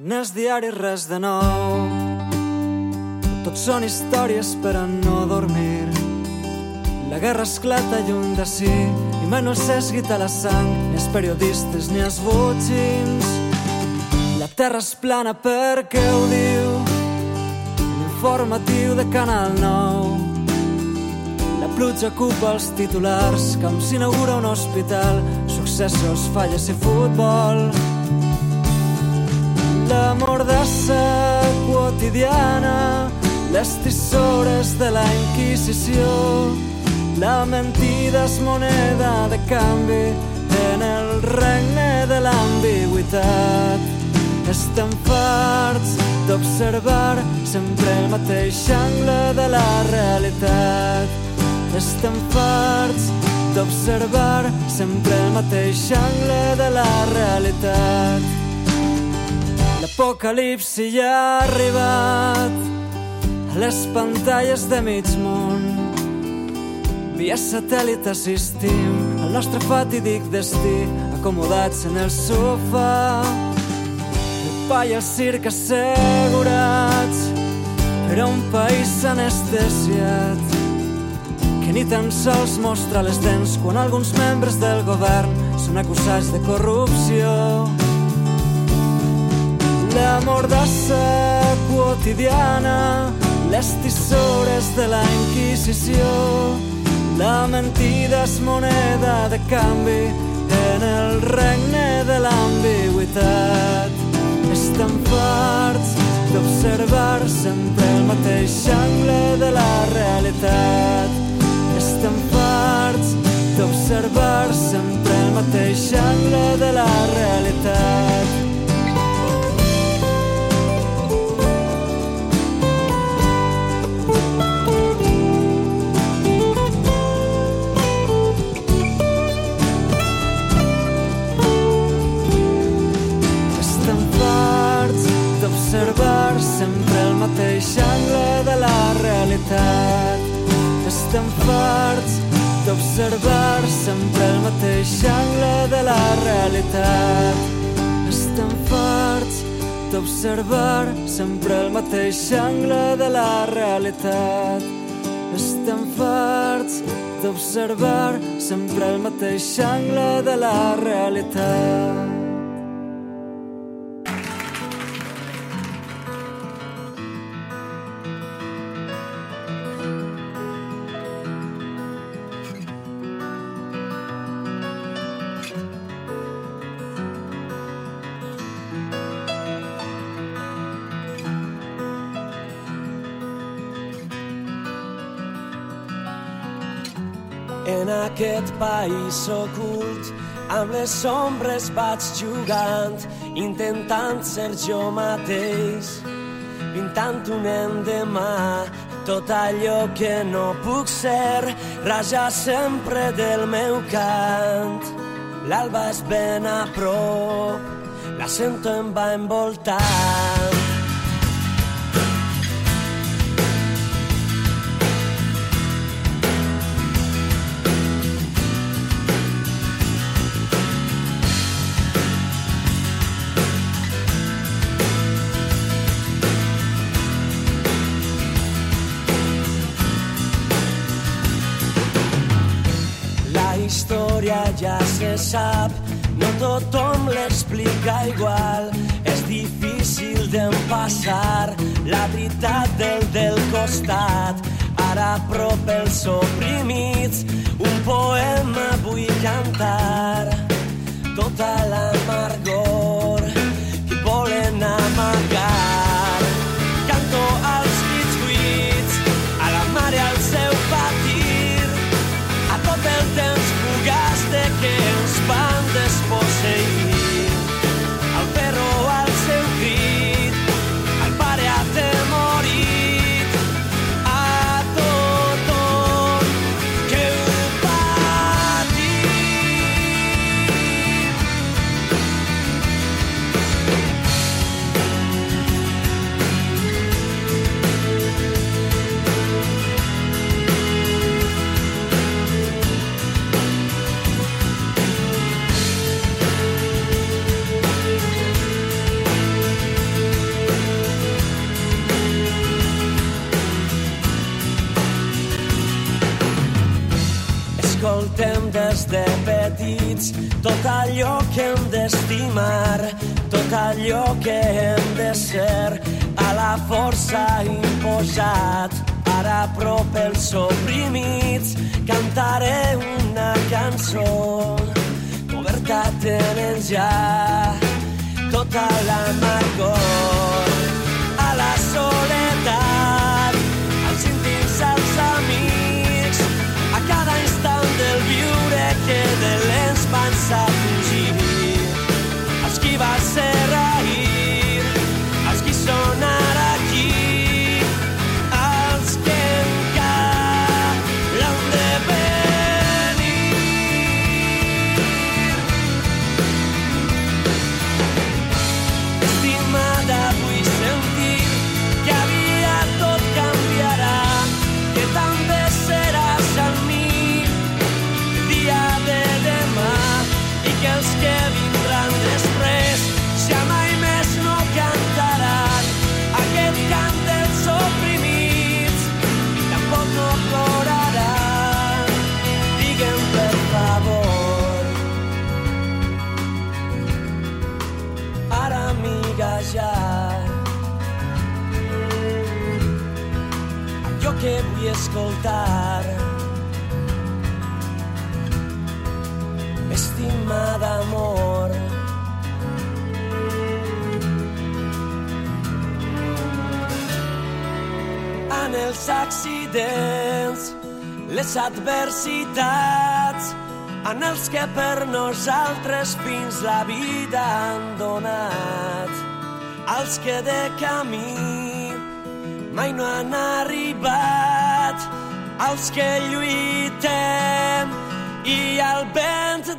En els diaris res de nou. Tot són històries per a no dormir. La guerra esclata lluny d'ací i mai no guita la sang, ni els periodistes ni els butxins. La terra és plana perquè ho diu l'informatiu de Canal 9 pluja ocupa els titulars com s'inaugura un hospital, successos, falles i futbol. La mordassa quotidiana, les tisores de la Inquisició, la mentida és moneda de canvi en el regne de l'ambigüitat. Estem farts d'observar sempre el mateix angle de la realitat estem farts d'observar sempre el mateix angle de la realitat. L'apocalipsi ja ha arribat a les pantalles de mig món. Via satèl·lit assistim al nostre fatídic destí, acomodats en el sofà. El pa i el circ assegurats per a un país anestesiat que ni tan sols mostra les dents quan alguns membres del govern són acusats de corrupció. La mordassa quotidiana, les tisores de la Inquisició, la mentida és moneda de canvi en el regne de l'ambigüitat. Estan farts d'observar sempre el mateix angle de la realitat estem farts d'observar sempre el mateix angle de la realitat. D'observar sempre el mateix angle de la realitat. Estem farts d'observar sempre el mateix angle de la realitat. Estem farts d'observar sempre el mateix angle de la realitat. País ocult, amb les ombres vaig jugant, intentant ser jo mateix, pintant un endemà, tot allò que no puc ser, raja sempre del meu cant. L'alba és ben a prop, la sento em va envoltant. Història ja se sap, no tothom l'explica igual. És difícil d'empassar la veritat del del costat. Ara a prop els oprimits, un poema vull cantar. Tota l'amargor que volen amagar. De petits tot allò que hem d'estimar, tot allò que hem de ser, a la força imposat. Ara a prop els oprimits, cantaré una cançó coberta tenen ja tota l'amargor que de l'ens nosaltres fins la vida han donat. Als que de camí mai no han arribat. Als que lluitem i al vent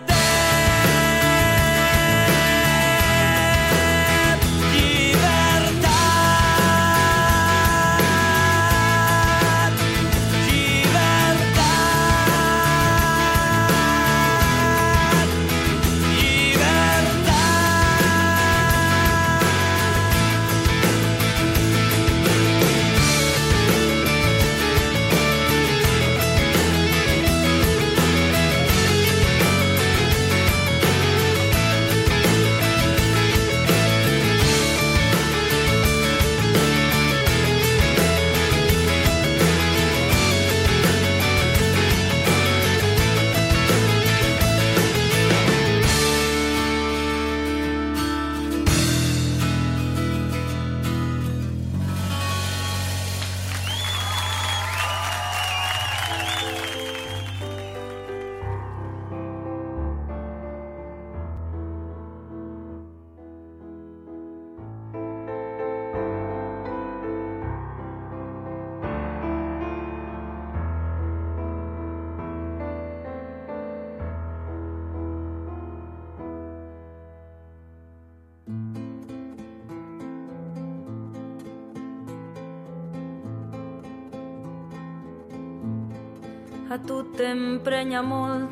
tu t'emprenya molt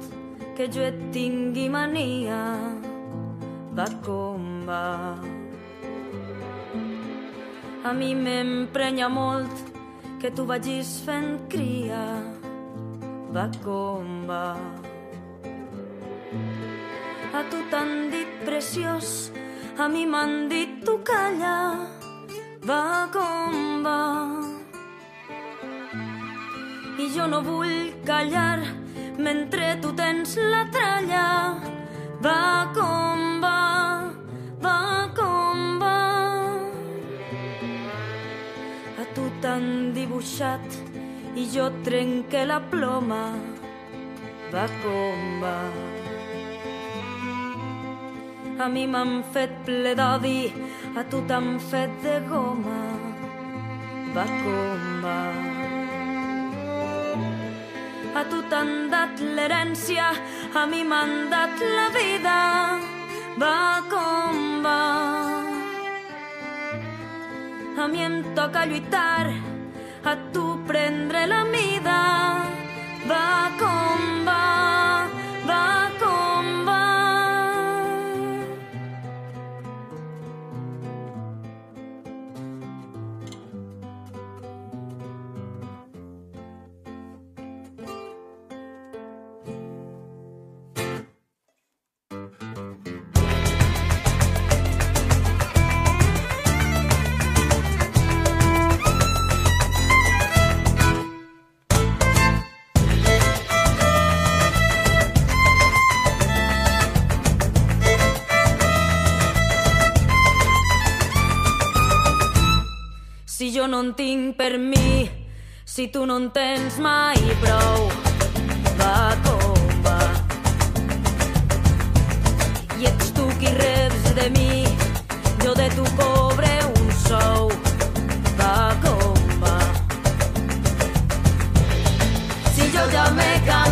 que jo et tingui mania. Va com va. A mi m'emprenya molt que tu vagis fent cria. Va com va. A tu t'han dit preciós, a mi m'han dit tu calla. Va com va i jo no vull callar mentre tu tens la tralla. Va com va, va com va. A tu t'han dibuixat i jo trenque la ploma. Va com va. A mi m'han fet ple d'odi, a tu t'han fet de goma. Va com va. A tu t'han dat l'herència, a mi m'han dat la vida. Va com va. A mi em toca lluitar, a tu prendre la mida. Va com va, en tinc per mi, si tu no en tens mai prou. Va com va. I ets tu qui reps de mi, jo de tu cobre un sou. Va com va. Si jo ja m'he cansat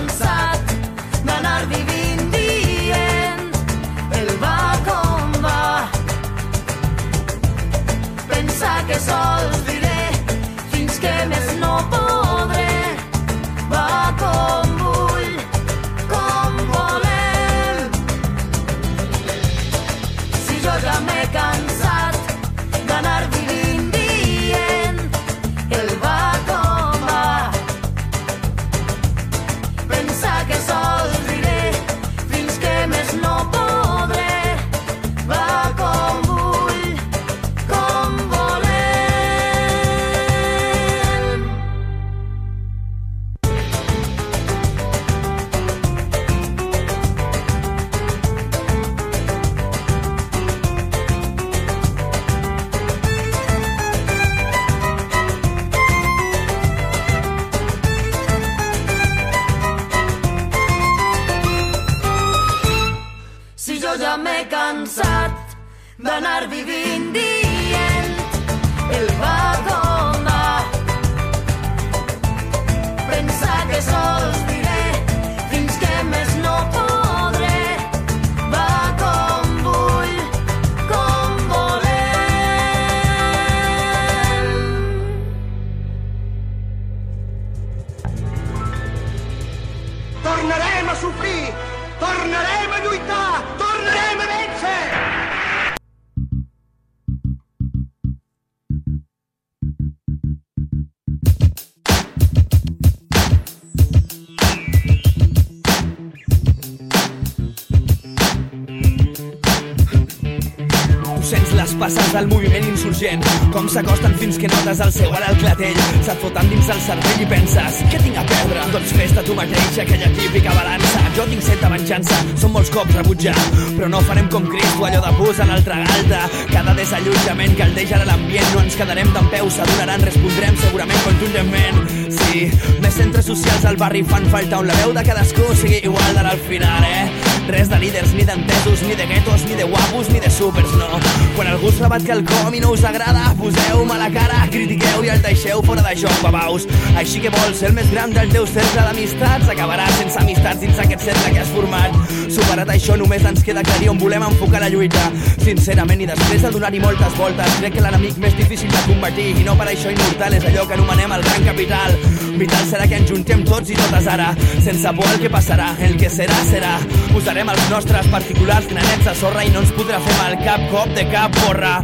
insurgent com s'acosten fins que notes el seu ara al clatell. Se't foten dins el cervell i penses què tinc a perdre? Doncs fes-te tu mateix aquella típica balança. Jo tinc set de venjança, són molts cops rebutjar però no farem com Cristo allò de pus en el tragalta cada desallotjament caldeja l'ambient. No ens quedarem d'en peu s'adonaran respondrem segurament conjuntament sí, més centres socials al barri fan falta on la veu de cadascú sigui igual d'ara al final eh? Res de líders, ni d'entesos, ni de guetos, ni de guapos, ni de supers, no. Quan algú us rebat quelcom i no us agrada, poseu-me la cara, critiqueu i el deixeu fora de joc, babaus. Així que vols ser el més gran del teu cercle d'amistats, acabaràs sense amistats dins aquest cercle que has format. Superat això, només ens queda aclarir on volem enfocar la lluita. Sincerament, i després de donar-hi moltes voltes, crec que l'enemic més difícil de combatir, i no per això immortal, és allò que anomenem el gran capital. Vital serà que ens juntem tots i totes ara, sense por el que passarà, el que serà, serà. Posarem els nostres particulars granets a sorra i no ens podrà fer mal cap cop de cap porra.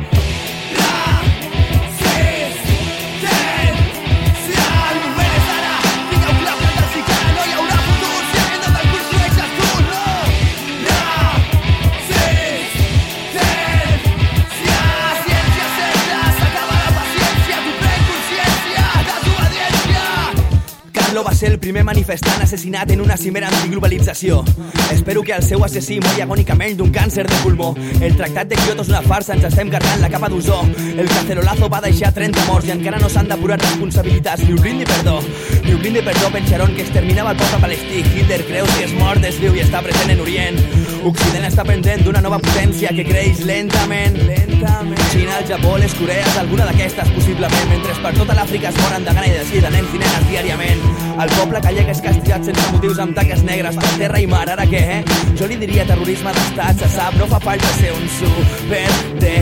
Ser el primer manifestant assassinat en una cimera antiglobalització. Espero que el seu assassí mori agònicament d'un càncer de pulmó. El tractat de Kyoto és una farsa, ens estem carregant la capa d'ozó. El cacerolazo va deixar 30 morts i encara no s'han depurat responsabilitats. Ni un brindi perdó. Ni un brindi perdó per Sharon que exterminava el poble palestí. Hitler creu que és mort, és viu i està present en Orient. Occident està pendent d'una nova potència que creix lentament. Lentament. Xina, el Japó, les Corees, alguna d'aquestes possiblement, mentre per tota l'Àfrica es moren de gana i de sí de nens i nenes diàriament. El poble gallec és castigat sense motius amb taques negres per terra i mar, ara què, eh? Jo li diria terrorisme d'estat, se sap, no fa falta ser un super de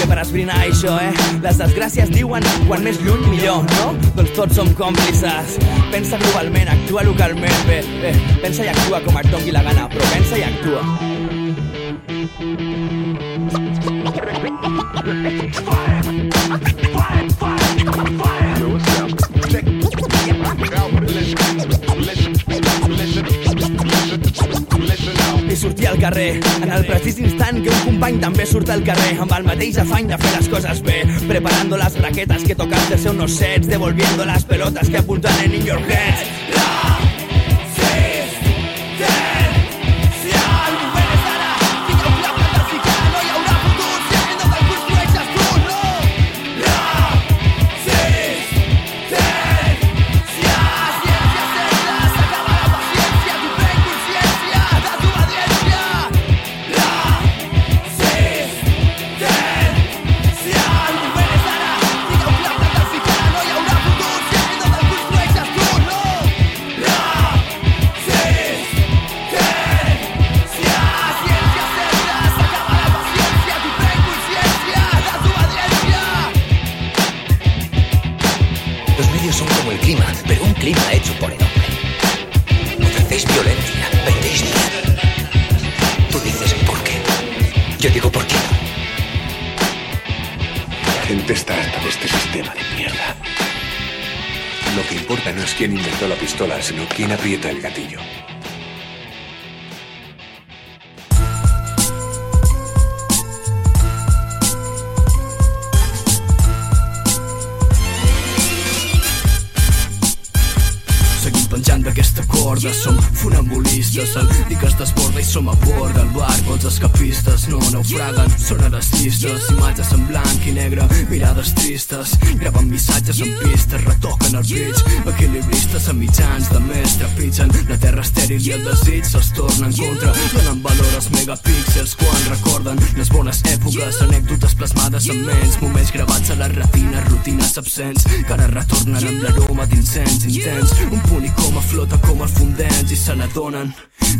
dime per esbrinar això, eh? Les desgràcies diuen quan més lluny millor, no? Doncs tots som còmplices. Pensa globalment, actua localment, bé, bé, pensa i actua com et dongui la gana, però pensa i actua. i carrer. En el precís instant que un company també surt al carrer. Amb el mateix afany de fer les coses bé. Preparando las raquetas que tocaste ser unos sets devolviendo las pelotas que apuntan en your heads quien aprieta el. N'adonen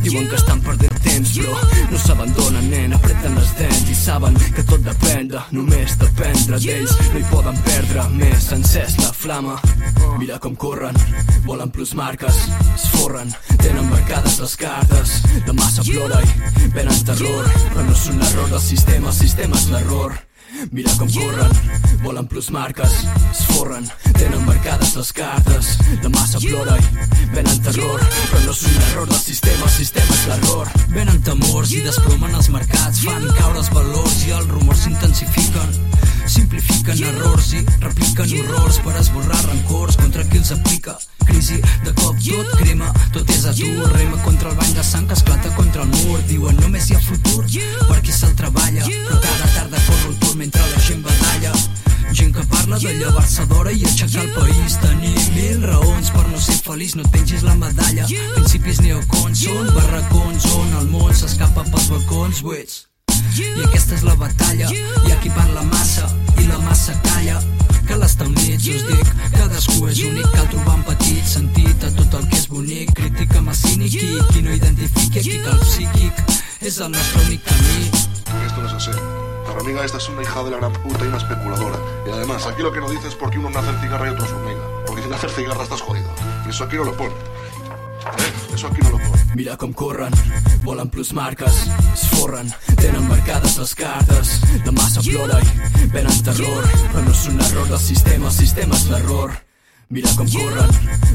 Diuen que estan perdent temps però no s'abandonen nen. Apreten les dents i saben que tot depèn de Només dependre d'ells. No hi poden perdre més encès la flama. Mira com corren, volen plus marques Es forren, tenen marcades les cartes La massa plora i venen terror. Però no són l'error del sistema, el sistema és l'error. Mira com corren, volen plus marques, es forren, tenen marcades les cartes. La massa plora i venen terror, però no és un error del sistema, el sistema és l'error. Venen temors i desplomen els mercats, fan caure els valors i els rumors s'intensifiquen. Simplifiquen errors i repliquen horrors per esborrar rancors contra qui els aplica. Crisi, de cop tot crema, tot és atur, rema contra el bany de sang que esclata contra el mur. Diuen només hi ha futur per qui se'l treballa, però cada tarda corre el tur mentre la gent batalla. Gent que parla de llevar-se d'hora i aixecar el país. Tenim mil raons per no ser feliç, no tengis la medalla. Principis neocons són barracons on el món s'escapa pels balcons buits. I aquesta és la batalla, hi ha qui parla massa i la massa calla. Que l'estar units, us dic, cadascú és únic, cal trobar un petit sentit a tot el que és bonic. Critica el cínic i qui no identifiqui aquí que el psíquic és el nostre únic camí. Esto no es así. La hormiga esta es una hija de la gran puta y una especuladora. Y además, aquí lo que no dice es porque uno nace en cigarra y otro es hormiga. Porque si naces cigarra estás jodido. Y eso aquí no lo pone. Eh? Eso aquí no lo pone. Mira com corren, volen plus marques, es forren, tenen marcades les cartes. La massa plora i venen terror, però no és un error del sistema, el sistema. Mira com corren,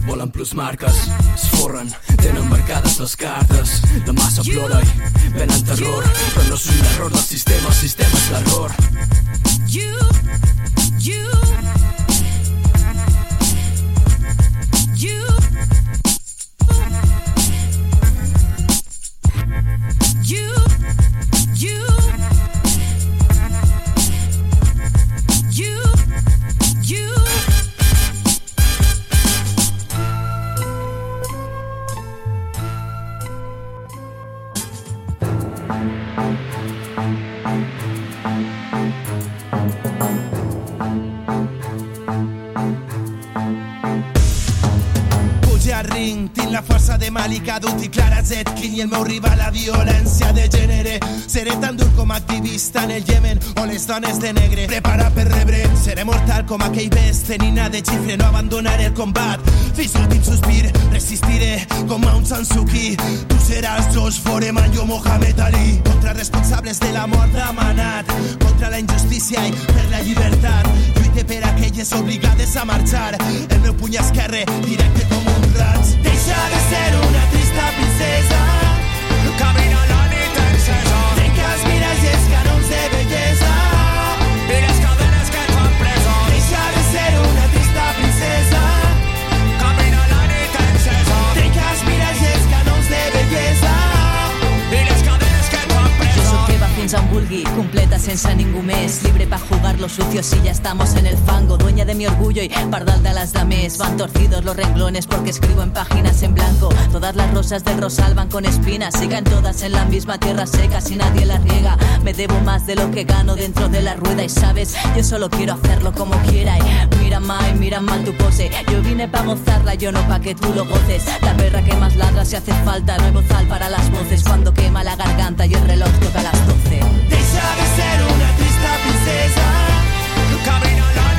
volen plus marques, es forren, tenen marcades les cartes. La massa plora i venen terror, però no és un error del sistema, el sistema és l'error. You, you. La força de Malika Dut i Clara Zetkin i el meu rival la violència de gènere seré tan dur com activista en el Yemen o les dones de negre. Prepara per rebre seré mortal com aquell best. Nina de xifre no abandonaré el combat. Fins l'últim sospir resistiré com a un Sansuki tu seràs Josh Foreman jo Mohamed Ali. Contra responsables de la mort d'amanat contra la injustícia i per la llibertat lluite per aquelles obligades a marxar el meu puny esquerre directe com un raig deixa de ser una trista princesa. Camina la completa sense ningú més, libre pa jugar los sucios si ya estamos en el fango, dueña de mi orgullo y pardal de las dames, van torcidos los renglones porque escribo en páginas en blanco, todas las rosas del rosal van con espinas, sigan todas en la misma tierra seca si nadie las riega, me debo más de lo que gano dentro de la rueda. Y sabes, yo solo quiero hacerlo como quiera. Y mira mal, mira mal tu pose, yo vine pa gozarla, yo no pa que tú lo goces, la perra que más ladra si hace falta, no hay para las voces. Cuando quema la garganta y el reloj toca las 12. Deixa de ser una trista princesa. Camina la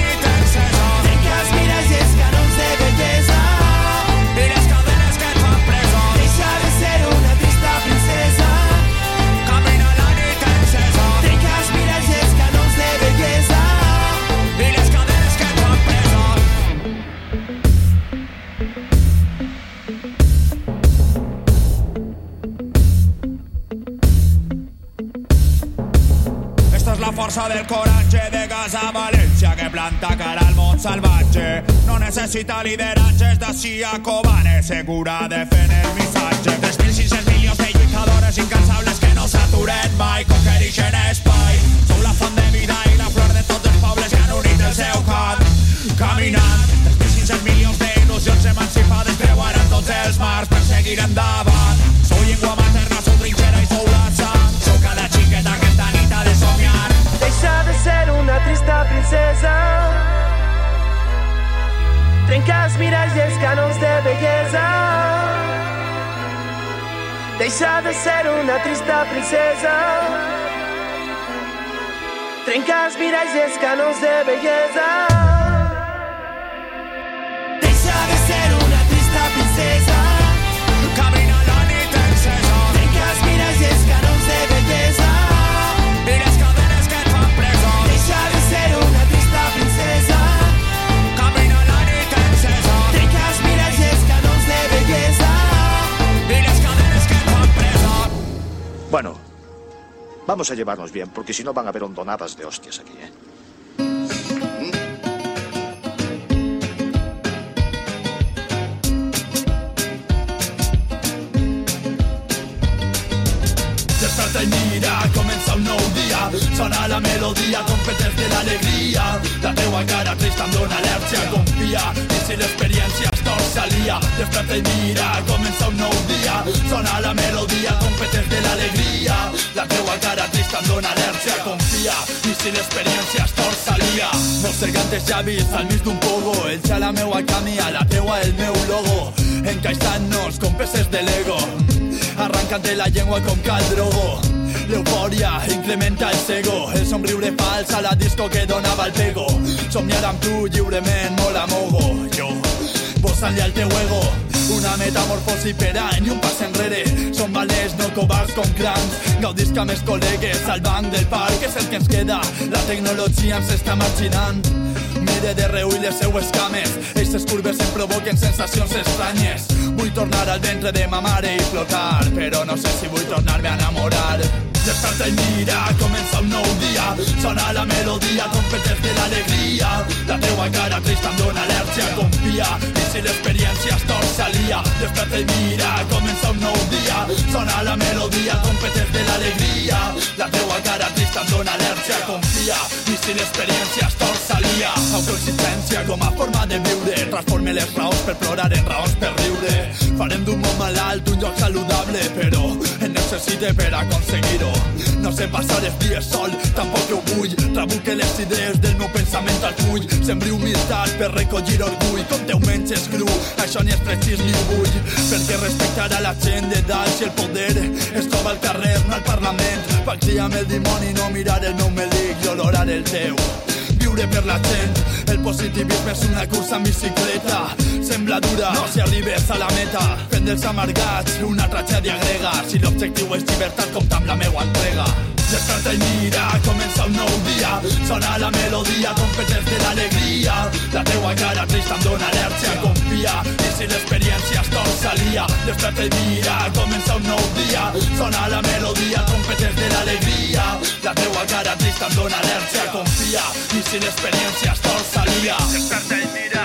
força del coratge de casa València que planta cara al món salvatge. No necessita lideratges d'ací a Cobane, segura de fent el missatge. 3.600 milions de lluitadores incansables que no s'aturen mai, conquerixen espai. Sou la font de vida i la flor de tots els pobles que han unit el seu cant. Caminant, 3.600 milions d'il·lusions emancipades creuaran tots els mars per seguir endavant. Sou llengua materna, somiar. Deixa de ser una trista princesa. Trenca els miralls i els canons de bellesa Deixa de ser una trista princesa. Trenca els miralls i els canons de bellesa Bueno, vamos a llevarnos bien, porque si no van a haber hondonadas de hostias aquí, ¿eh? Desperta i mira, comença un nou dia Sona la melodia, competes de l'alegria La teua cara trista em dóna al·lèrgia Confia, si l'experiència torça lia Desperta i mira, comença un nou dia Sona la melodia, competes de l'alegria La teua cara trista em dóna al·lèrgia Confia, i si l'experiència es torça lia Mossegantes llavis al mig d'un pogo a la meua camí, a la teua el meu logo. Encaixant-nos com peces de Lego. Arrancant de la llengua com cal drogo. L'eufòria incrementa el cego El somriure fals a la disco que donava el pego. Somniar amb tu lliurement molt amogo Jo, posant-li al teu ego una metamorfosi per any un pas enrere. Som valents, no covards com crancs Gaudisc amb els col·legues al banc del parc És el que ens queda, la tecnologia ens està marginant. Mire de reull les seues cames. Eixes curves em provoquen sensacions estranyes. Vull tornar al ventre de ma mare i flotar Però no sé si vull tornar-me a enamorar Desperta i mira, comença un nou dia Sona la melodia, competes de l'alegria La teua cara trista em dóna al·lèrgia Confia, i si l'experiència es torça lia Desperta i mira, comença un nou dia Sona la melodia, competes de l'alegria La teua cara trista em dóna al·lèrgia Confia, i si l'experiència es torça lia Autoexistència com a forma de viure. Transforme les raons per plorar en raons per riure. Farem d'un món malalt un lloc saludable Però en necessite per aconseguir-ho. No sé passar els dies sol, tampoc ho vull. Trabuque les idees del meu pensament al full. Sembri humilitat per recollir orgull. Com teu menges cru, això ni és precís ni ho vull Perquè respectar a la gent de dalt si el poder es troba al carrer, no al Parlament. Pacti amb el dimoni, no mirar el meu melic i olorar el teu. Viure per la gent. El positivisme és una cursa en bicicleta. Sembla dura, no si arribes a la meta. Fent dels amargats una tragèdia grega. Si l'objectiu és llibertat, compta amb la meua entrega. Desperta i mira, comença un nou dia. Sona la melodia, competes de l'alegria. La teua cara trista em dóna al·lèrgia Confia, i si l'experiència es torça lia. Desperta i mira, comença un nou dia. Sona la melodia, competes de l'alegria. La teua cara trista em dóna al·lèrgia Confia, i si l'experiència es torça lia. Desperta i mira,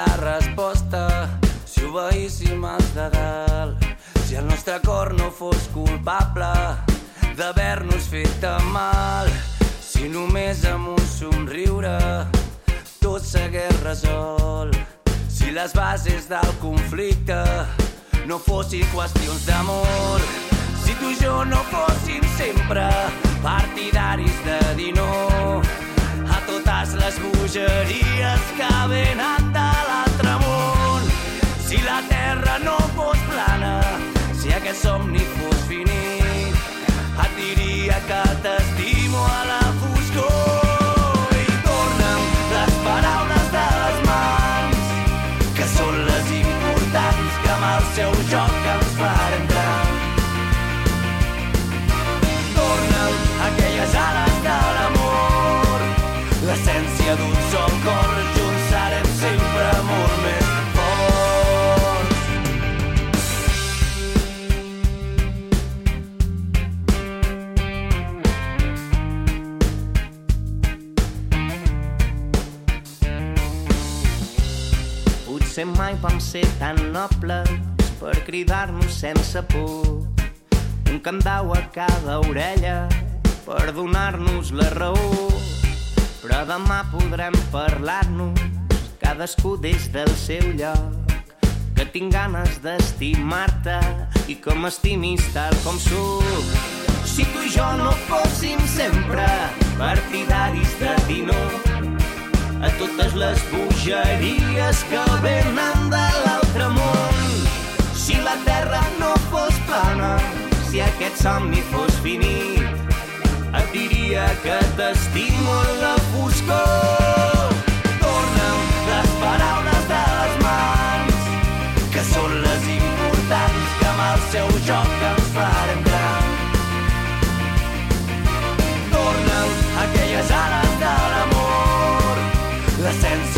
la resposta, si obeíssim els de dalt, si el nostre cor no fos culpable d'haver-nos fet mal, si només amb un somriure tot s'hagués resolt, si les bases del conflicte no fossin qüestions d'amor, si tu i jo no fóssim sempre partidaris de dir no totes les bogeries que venen de l'altre món. Si la terra no fos plana, si aquest somni fos finit, et diria que t'estimo a la foscor. Potser mai vam ser tan nobles per cridar-nos sense por. Un candau a cada orella per donar-nos la raó. Però demà podrem parlar-nos cadascú des del seu lloc. Que tinc ganes d'estimar-te i que m'estimis tal com sóc. Si tu i jo no fóssim sempre no a totes les bogeries que venen de l'altre món. Si la terra no fos plana, si aquest somni fos finit, et diria que t'estimo en la foscor.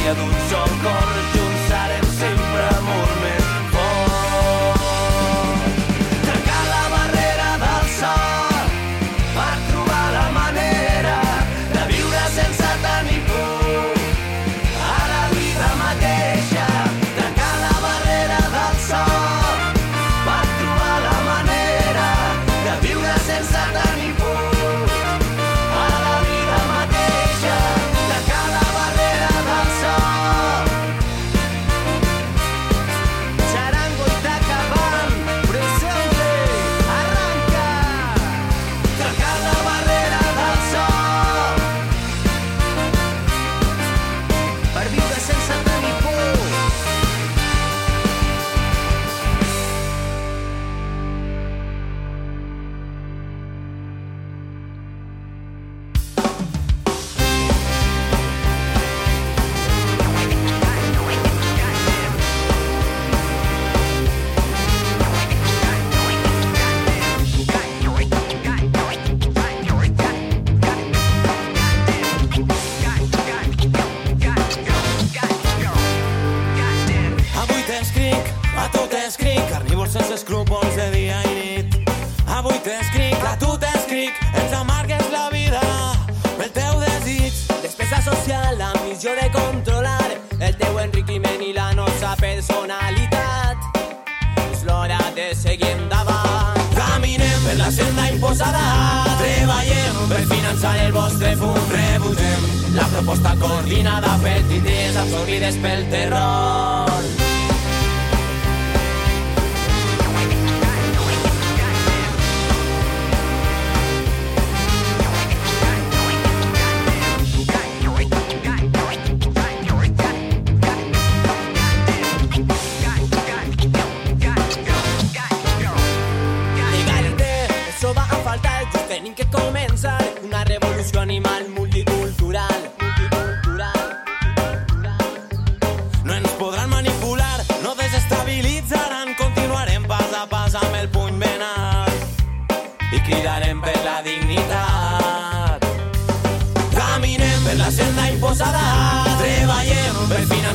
L'essència d'un sol t'escric, a tu t'escric, ens amargues la vida pel teu desig. Despesa social, la missió de controlar el teu enriquiment i la nostra personalitat. És l'hora de seguir endavant. Caminem per la senda imposada, treballem per finançar el vostre fum, rebutgem la proposta coordinada per titelles absorbides pel terror.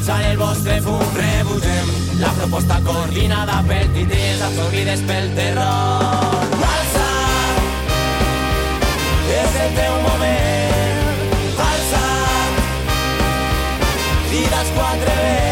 Finançar el vostre fum, rebutgem la proposta coordinada per titelles absorbides pel terror. Alça, és el teu moment, alça, crida els quatre vents,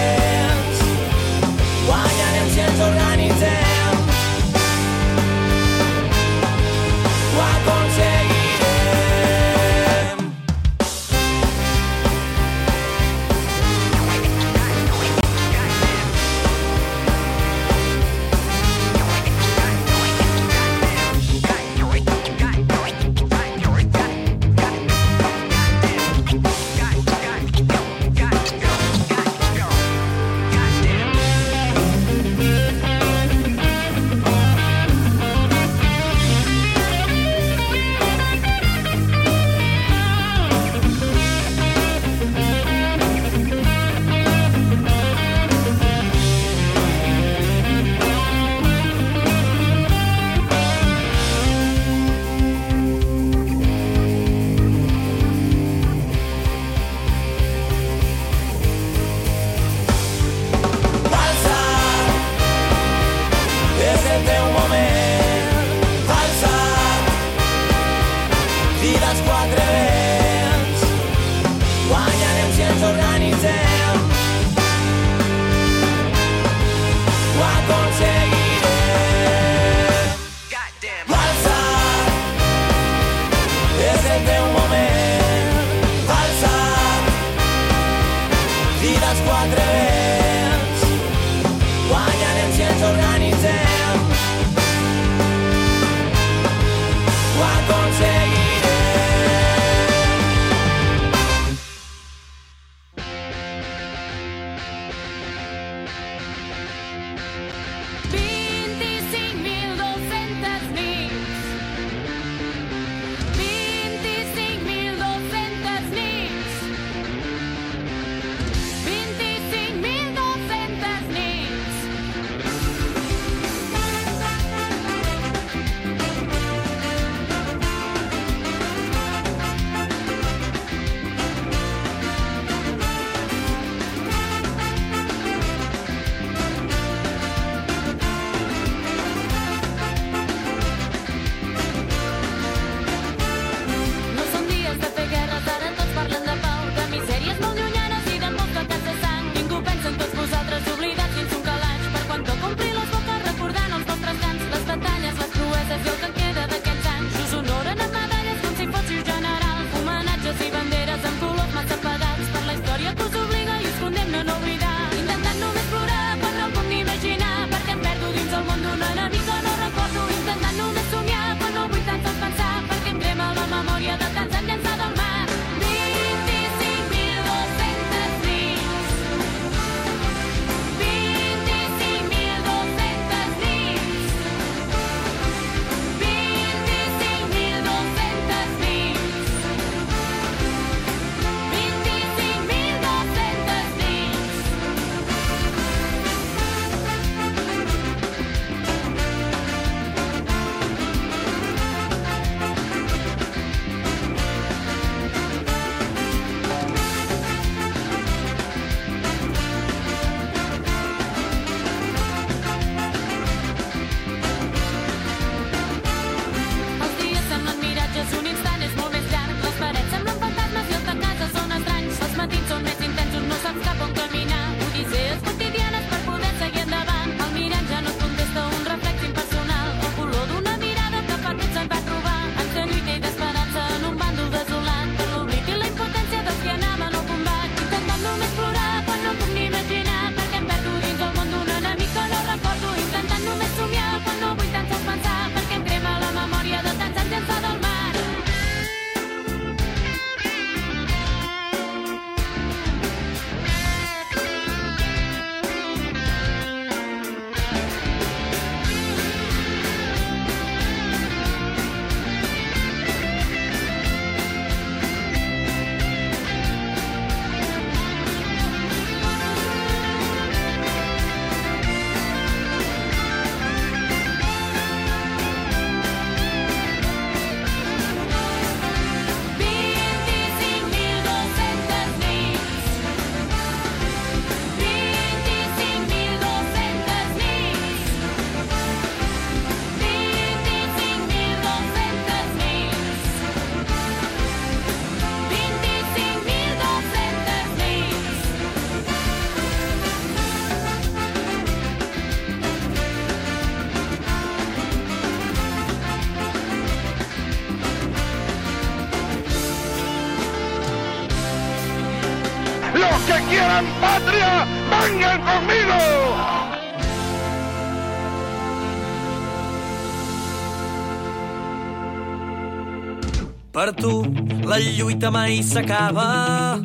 Per tu la lluita mai s'acaba.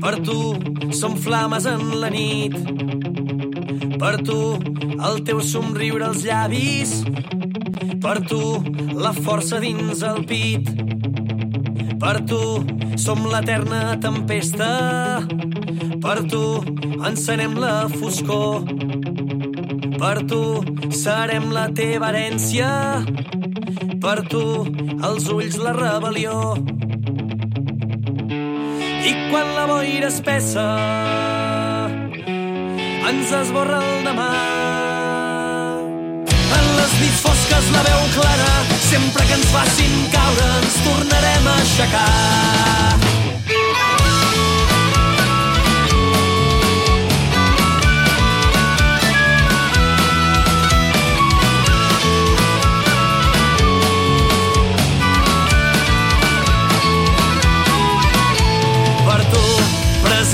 Per tu som flames en la nit. Per tu el teu somriure als llavis. Per tu la força dins el pit. Per tu som l'eterna tempesta. Per tu encenem la foscor. Per tu serem la teva herència. Per tu als ulls la rebel·lió. I quan la boira espessa ens esborra el demà. En les nits fosques la veu clara, sempre que ens facin caure ens tornarem a aixecar.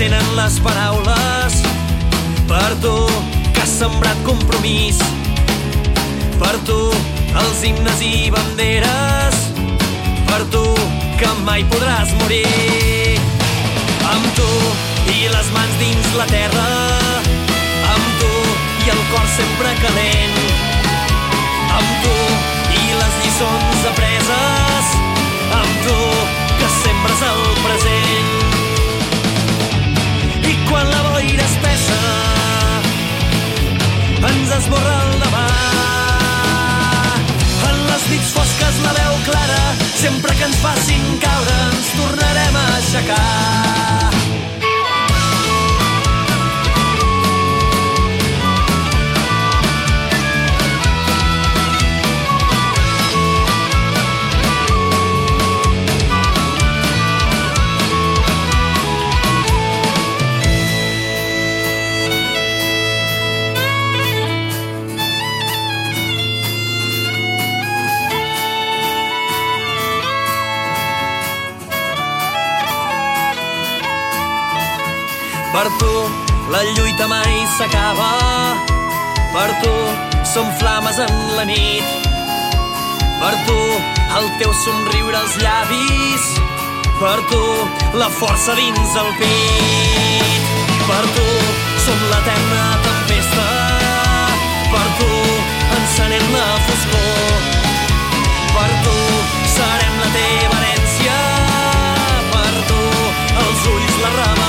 S'encenen les paraules per tu que has sembrat compromís. Per tu els himnes i banderes. Per tu que mai podràs morir. Amb tu i les mans dins la terra. Amb tu i el cor sempre calent. Amb tu i les lliçons apreses. Amb tu que sembres el present quan la boira espessa ens esborra el demà. En les nits fosques la veu clara sempre que ens facin caure ens tornarem a aixecar Per tu la lluita mai s'acaba. Per tu som flames en la nit. Per tu el teu somriure als llavis. Per tu la força dins el pit. Per tu som l'eterna tempesta. Per tu encenem la foscor. Per tu serem la teva herència. Per tu els ulls la rebel·lió.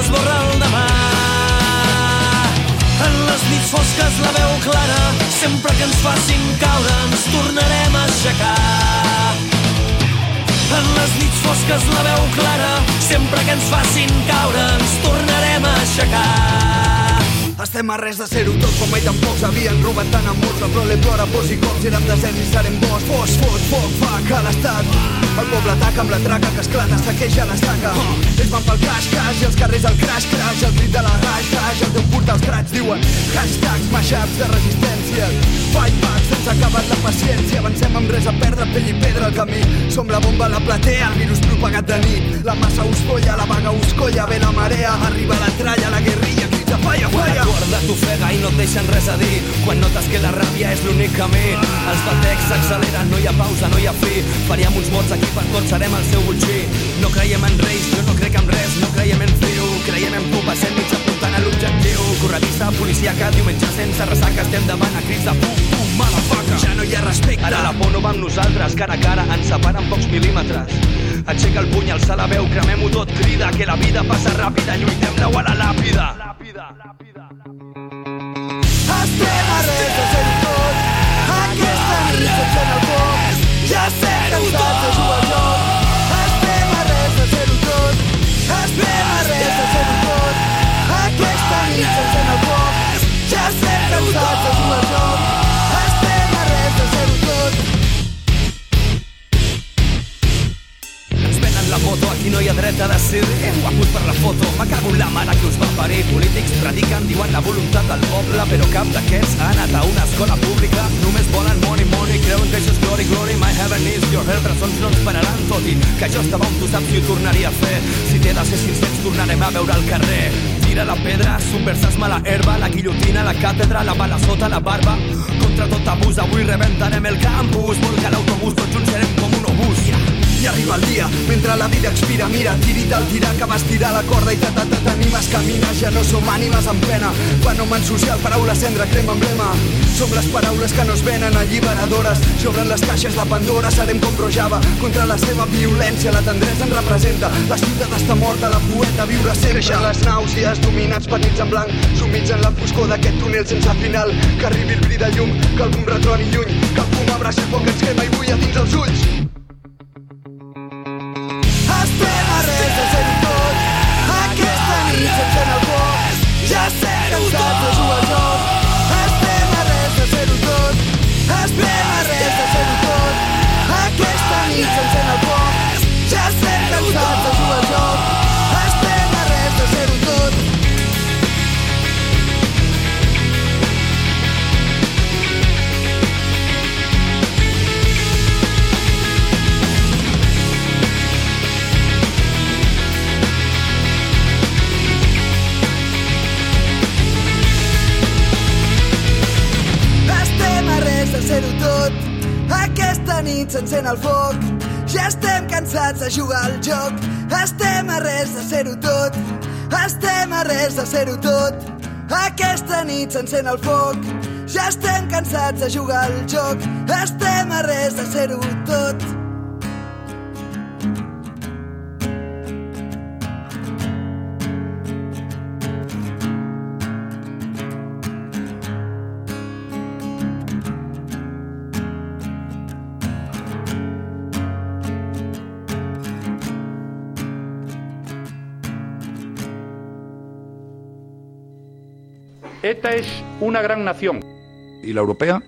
Esborra el demà. En les nits fosques la veu clara, sempre que ens facin caure ens tornarem a aixecar. En les nits fosques la veu clara, sempre que ens facin caure ens tornarem a aixecar. Estem a res de ser-ho tot quan mai tampoc s'havien robat tant amors. El prole plora pors i cops, érem deserts i serem bons. Fos, fos, foc, fac a l'estat. El poble ataca amb la traca que esclata, saqueja l'estaca. Ells van pel caix, caix, i els carrers el crash, crash, el crit de la hash, hash, el teu porta els crats diuen hashtags, mashups de resistència. Fight back, se'ns ha acabat la paciència. Avancem amb res a perdre, pell i pedra al camí. Som la bomba la platea, el virus propagat de nit. La massa us colla, la vaga us colla, ve la marea, arriba la tralla, la guerrilla, de falla, falla. Quan cor t'ofega i no et deixen res a dir. Quan notes que la ràbia és l'únic camí els batecs s'acceleren, no hi ha pausa, no hi ha fi. Faríem uns mots aquí per tots serem el seu butxí no creiem en reis, jo no crec en res. No creiem en frio, creiem en tu passem mig apuntant a l'objectiu. Corredissa, policia que diumenge sense ressaca estem davant a crits de pum, pum, motherfucker. Ja no hi ha respecte. Ara la por no va amb nosaltres cara a cara ens separen pocs mil·límetres. Aixeca el puny, alça la veu, cremem-ho tot crida que la vida passa ràpida, lluitem-la a la làpida. Estem a res de ser tot. Aquesta nit s'encén el foc. Ja sé cansats de jugar al aquí no hi ha dret a decidir. Guapos per la foto, me cago en la mare que us va parir. Polítics prediquen, diuen la voluntat del poble, però cap d'aquests ha anat a una escola pública. Només volen money, money, creuen que això és glory, glory. My heaven is your hell, presons no ens pararan, tot i que jo estava on tu saps si ho tornaria a fer. Si t'he de ser sincer, tornarem a veure al carrer. Tira la pedra, subversar-me la herba, la guillotina, la càtedra, la bala sota la barba. Contra tot abús, avui rebentarem el campus. Volca l'autobús, tots junts serem com. I arriba el dia, mentre la vida expira, mira, tirit al tirar que vas tirar la corda i te te- te- t'animes, camines, ja no som ànimes en pena. Fenomen social, paraula cendra, crema emblema. Som les paraules que no es venen alliberadores, s'obren les caixes de Pandora, serem com Rojava, contra la seva violència, la tendresa ens representa. La ciutat està morta, la poeta viure sempre. Creixen les nàusees, dominats per nits en blanc, sumits en la foscor d'aquest túnel sense final. Que arribi el bri de llum, que algun retroni lluny, que el fum abraci el foc que ens quema i bulla dins els ulls. Aquesta nit s'encén tot. Aquesta nit s'encén el foc. Ja estem cansats de jugar al joc. Estem a res de ser-ho tot. Estem a res de ser-ho tot. Aquesta nit s'encén el foc. Ja estem cansats de jugar al joc. Estem a res de ser-ho tot. ETA es una gran nación. ¿Y la europea?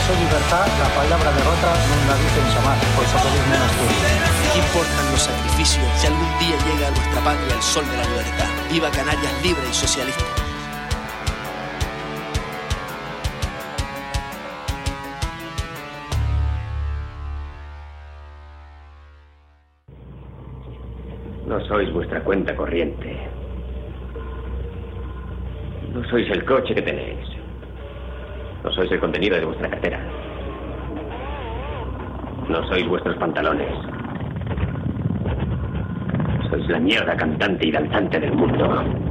expreso libertad, la palabra derrota no la dicen jamás, por socorrer menos ¿Qué importan los sacrificios si algún día llega a nuestra patria el sol de la libertad? Viva Canarias libre y socialista. No sois vuestra cuenta corriente. No sois el coche que tenéis. No sois el contenido de vuestra cartera. No sois vuestros pantalones. Sois la mierda cantante y danzante del mundo.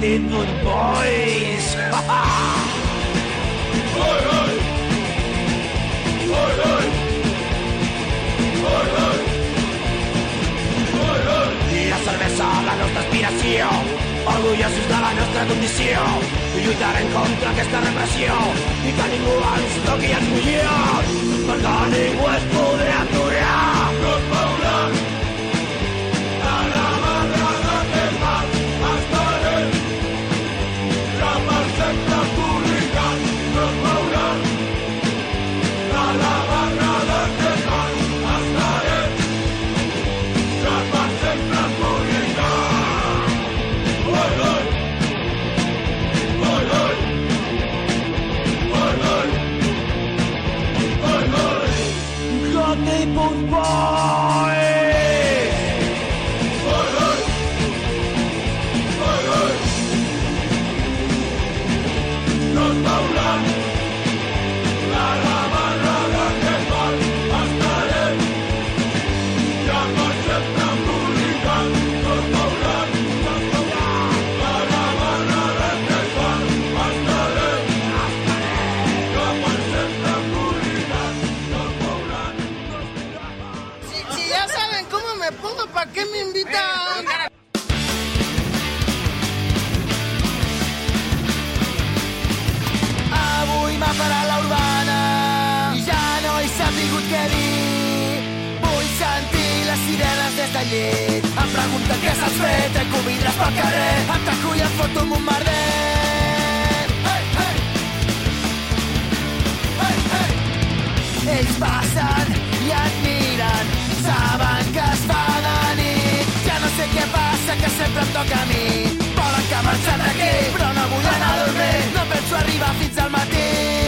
Actitud Boys! La cervesa, la nostra aspiració, orgullosos de la nostra condició, lluitarem contra aquesta repressió, i que ningú ens toqui els collons, perquè ningú es podrà. Llit. Em pregunten què s'has fet, trenco vidres pel carrer. Em taco i em foto amb un merder. Hey, hey! Hey, hey! Ells passen i et miren, saben que es fa de nit. Ja no sé què passa, que sempre em toca a mi. Volen que marxem d'aquí, però no vull anar a dormir. No penso arribar fins al matí.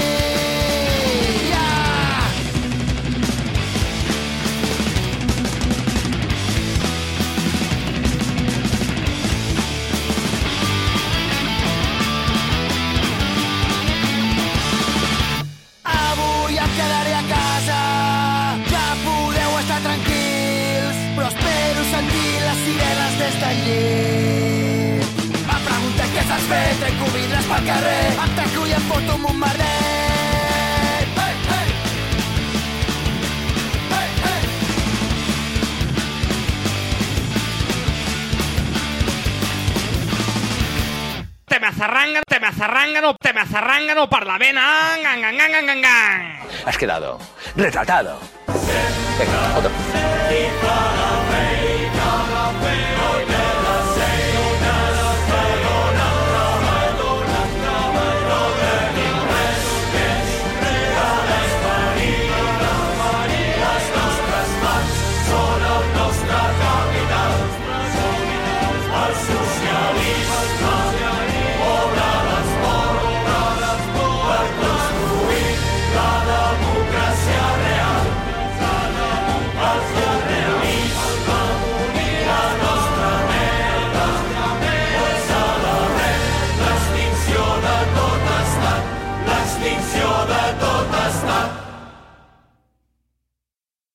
Te me zarrangano, te me zarrangano, te me zarrangano per la vena. Has quedado retratado.